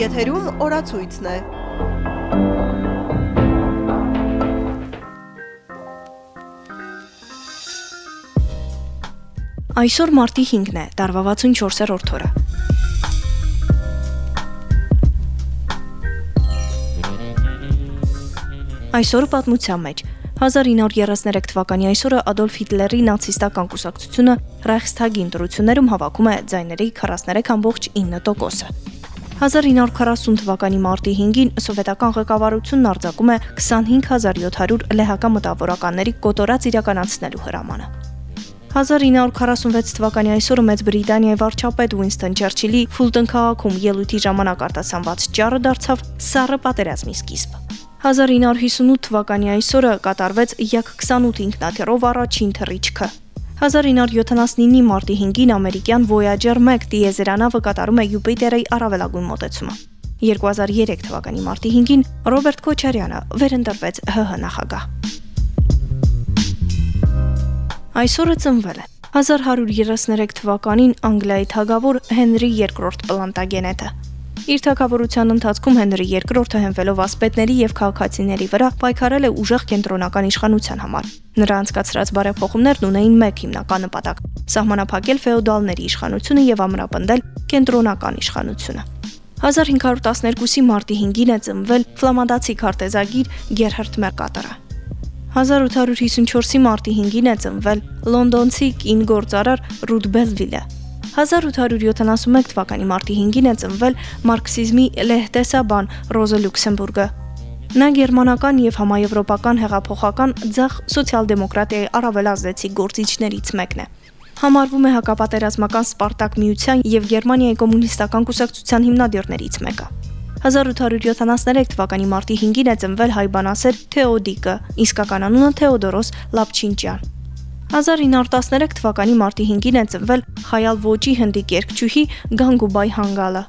Եթերում օրացույցն է։ Այսօր մարտի 5-ն է, տարվա 64-րդ օրը։ Այսօրը պատմության մեջ 1933 թվականի այսօրը Ադոլֆ Հիտլերի նացիստական կուսակցությունը Ռայխստագի ընտրություններում հավաքում է ձայների 43.9%-ը։ 1940 թվականի մարտի 5-ին սովետական ղեկավարությունն արձակում է 25700 լեհական մտավորականների կոտորած իրականացնելու հրամանը։ 1946 թվականի այսօրը Մեծ Բրիտանիայի վարչապետ Ուինստոն Չերչիլի Ֆուլտոն քաղաքում ելույթի ժամանակ արտասանված ճառը դարձավ սառը պատերազմի սկիզբ։ 1958 թվականի այսօրը կատարվեց Յակ-28 ինքնաթիռով առաջին թռիչքը։ 1979-ի մարտի 5-ին ամերիկյան Voyager 1 դիեզերանավը կատարում է Յուպիտերի առավելագույն մոտեցումը։ 2003 թվականի մարտի 5-ին Ռոբերտ Քոչարյանը վերընտրվեց ՀՀ նախագահ։ Այսօրը ծնվել է 1133 թվականին Անգլիայի թագավոր Հենրի II Պլանտագենետը։ Իր թագավորության ընթացքում Հենրի II-ը հենվելով ասպետների եւ քաղաքացիների վրա պայքարել է ուժեղ կենտրոնական իշխանության համար։ Նրա անցկացրած բարեփոխումներն ունեին մեկ հիմնական նպատակ՝ սահմանափակել ֆեոդալների իշխանությունը եւ ամրապնդել կենտրոնական իշխանությունը։ 1512-ի մարտի 5-ին է ծնվել ֆլամանդացի քարտեզագիր Գերհարդ Մերկատորը։ 1854-ի մարտի 5-ին է ծնվել լոնդոնցի կին գործարար Ռուդ Բելվիլը։ 1871 թվականի մարտի 5-ին է ծնվել մարքսիզմի լեհտեսաբան Ռոզա Լյուքսեմբուրգը։ Նա գերմանական եւ համաեվրոպական հեղափոխական ձախ սոցիալ-դեմոկրատիայի առավելազդեցիկ գործիչներից մեկն է։ Համարվում է հակապատերազմական Սպարտակ միության եւ Գերմանիայի կոմունիստական կուսակցության հիմնադիրներից մեկը։ 1873 թվականի մարտի 5-ին է ծնվել հայ բանասեր Թեոդիկը, իսկական անունը Թեոդորոս Լապչինչյան։ 1913 թվականի մարտի 5-ին է ծնվել Խայալ ոճի հնդիկ երգչուհի Գանգուբայ Հանգալը։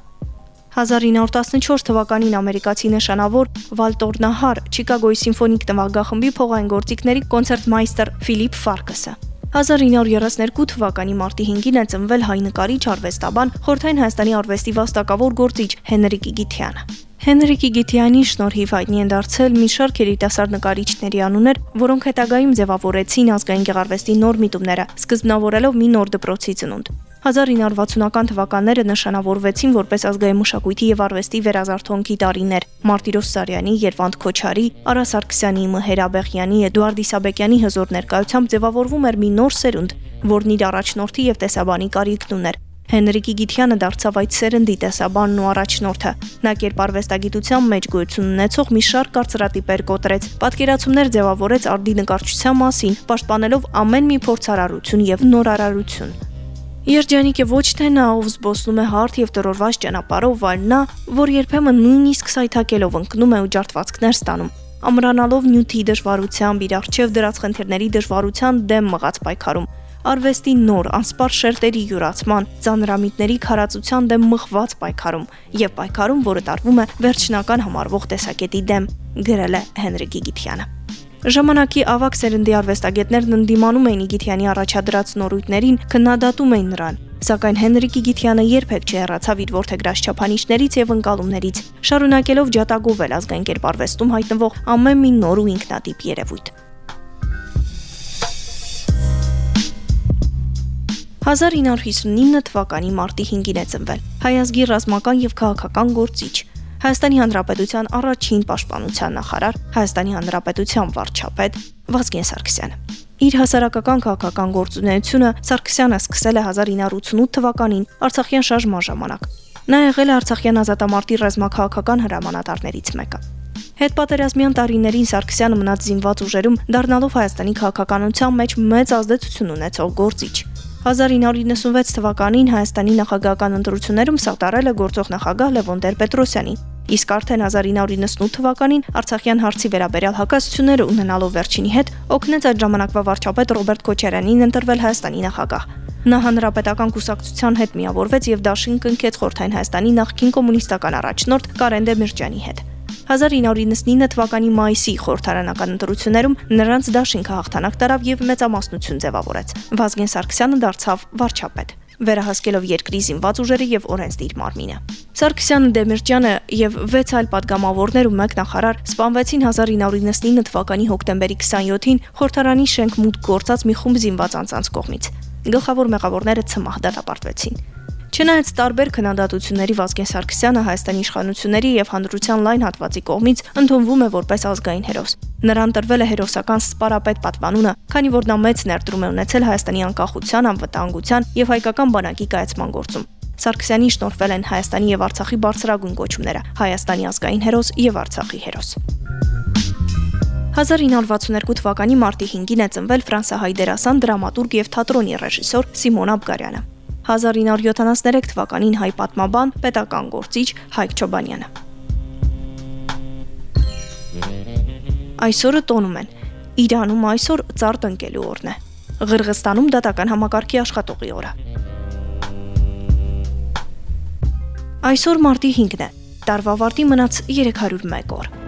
1914 թվականին ամերիկացի նշանավոր Վալտոր Նահար Չիկագոյի սիմֆոնիկ նվագախմբի փողային գործիքների կոնցերտմայստեր Ֆիլիպ Ֆարկսը։ 1932 թվականի մարտի 5-ին է ծնվել հայ նկարիչ արվեստաբան Խորթային Հայաստանի արվեստի վաստակավոր գործիչ Հենրիկ Իգիթյանը։ Հենրիկ Իգիթյանի շնորհիվ հայտնի են դարձել մի շարք երիտասարդ նկարիչների անուններ, որոնք հետագայում ձևավորեցին ազգային գեղարվեստի նոր միտումները, սկզբնավորելով մի նոր դպրոցի ծնունդ։ 1960-ական թվականները նշանավորվեցին որպես ազգային մշակույթի եւ արվեստի վերազարթոնքի տարիներ։ Մարտիրոս Սարյանի, Երվանդ Քոչարի, Արա Սարգսյանի, Մհեր Աբեղյանի, Էդուարդ Իսաբեկյանի հզոր ներկայությամբ ձևավորվում էր մի նոր սերունդ, որն իր առաջնորդի եւ տեսաբանի կարիքն ուներ։ Հենրիկ Իգիթյանը դարձավ այդ սերնդի տեսաբանն ու առաջնորդը։ Նա կերպարվեստագիտության մեջ գոյություն ունեցող մի շարք կարծրատիպեր կոտրեց, պատկերացումներ ձևավորեց արդի նկարչության մասին, պաշտպանելով ամեն մի փորձարարություն եւ նորարարություն։ Երջանիկը ոչ թե նա, ով զբոսնում է հարթ եւ տրորված ճանապարհով, այլ նա, որ երբեմն նույնիսկ սայթակելով ընկնում է ու ջարդվածքներ ստանում, ամրանալով նյութի դժվարությամբ իր արժև դրած խնդիրների դժվարության դեմ մղած պայքարում, արվեստի նոր անսպար շերտերի յուրացման, ծանրամիտների քարացության դեմ մղված պայքարում եւ պայքարում, որը տարվում է վերջնական համարվող տեսակետի դեմ, գրել է Հենրիկ Գիգիթյանը։ Ժամանակի ավակ սերնդի արվեստագետներն ընդդիմանում էին Իգիթյանի առաջադրած նորույթներին, քննադատում էին նրան, սակայն Հենրիկ Իգիթյանը երբեք չհեռացավ իր ворթեգրած չափանիշներից եւ ընկալումներից, շարունակելով ջատագովել ազգային կերպարվեստում հայտնվող ամեն մի նոր ու ինքնատիպ երևույթ։ 1959 թվականի մարտի 5-ին է ծնվել հայազգի ռազմական եւ քաղաքական գործիչ Հայաստանի Հանրապետության առաջին պաշտպանության նախարար, Հայաստանի Հանրապետության վարչապետ Վազգեն Սարգսյանը։ Իր հասարակական քաղաքական գործունեությունը Սարգսյանը սկսել է 1988 թվականին Արցախյան շարժման ժամանակ։ Նա եղել է Արցախյան ազատամարտի ռազմաքաղաքական հրամանատարներից մեկը։ Հետպատերազմյան տարիներին Սարգսյանը մնաց զինված ուժերում, դառնալով Հայաստանի քաղաքականության մեջ մեծ ազդեցություն ունեցող գործիչ։ 1996 թվականին Հայաստանի նախագահական ընտրություններում սատարել է գործող նախագահ Լևոն Տեր-Պետրոսյանին, Իսկ արդեն 1998 թվականին Արցախյան հարցի վերաբերյալ հակասությունները ունենալով վերջինի հետ օգնեց այդ ժամանակվա վարչապետ Ռոբերտ Քոչարյանին ընտրվել Հայաստանի նախագահ։ Նա հանրապետական կուսակցության հետ միավորվեց եւ դաշին կնքեց Խորթային Հայաստանի նախկին կոմունիստական առաջնորդ Կարեն Դեմիրճյանի հետ։ 1999 թվականի մայիսի խորհրդարանական ընտրություններում նրանց դաշինքը հաղթանակ տարավ եւ մեծամասնություն ձևավորեց։ Վազգեն Սարգսյանը դարձավ վարչապետ վերահասկելով երկրի զինված ուժերը եւ օրենսդիր մարմինը։ Սարգսյանը, Դեմիրճյանը եւ 6 այլ падգամավորներ ու մեկնախարար սպանվեցին 1999 թվականի հոկտեմբերի 27-ին խորհրդարանի շենք մուտք գործած մի խումբ զինված անձանց կողմից։ Գլխավոր մեղավորները ցմահ դատապարտվեցին։ Չնայած տարբեր քննադատությունների Վազգեն Սարգսյանը Հայաստանի իշխանությունների եւ հանրության լայն հատվածի կողմից ընդունվում է որպես ազգային հերոս։ Նրան տրվել է հերոսական սպարապետ պատվանունը, քանի որ նա մեծ ներդրում է ունեցել Հայաստանի անկախության, անվտանգության եւ հայկական բանակի կայացման գործում։ Սարգսյանի շնորհվել են Հայաստանի եւ Արցախի բարձրագույն կոչումները՝ Հայաստանի ազգային հերոս եւ Արցախի հերոս։ 1962 թվականի մարտի 5-ին է ծնվել ֆրանսահայ դերասան, դրամատուրգ եւ թատրոնի ռեժիսոր Սիմոն Աբգարյանը։ 1973 թվականին հայ պատմաբան, պետական գործիչ Հայկ Չոբանյանը։ Այսօրը տոնում են։ Իրանում այսօր ծարտ ընկելու օրն է։ Ղրղստանում դատական համակարգի աշխատողի օրը։ Այսօր մարտի 5-ն է։ Տարվա վարտի մնաց 301 օր։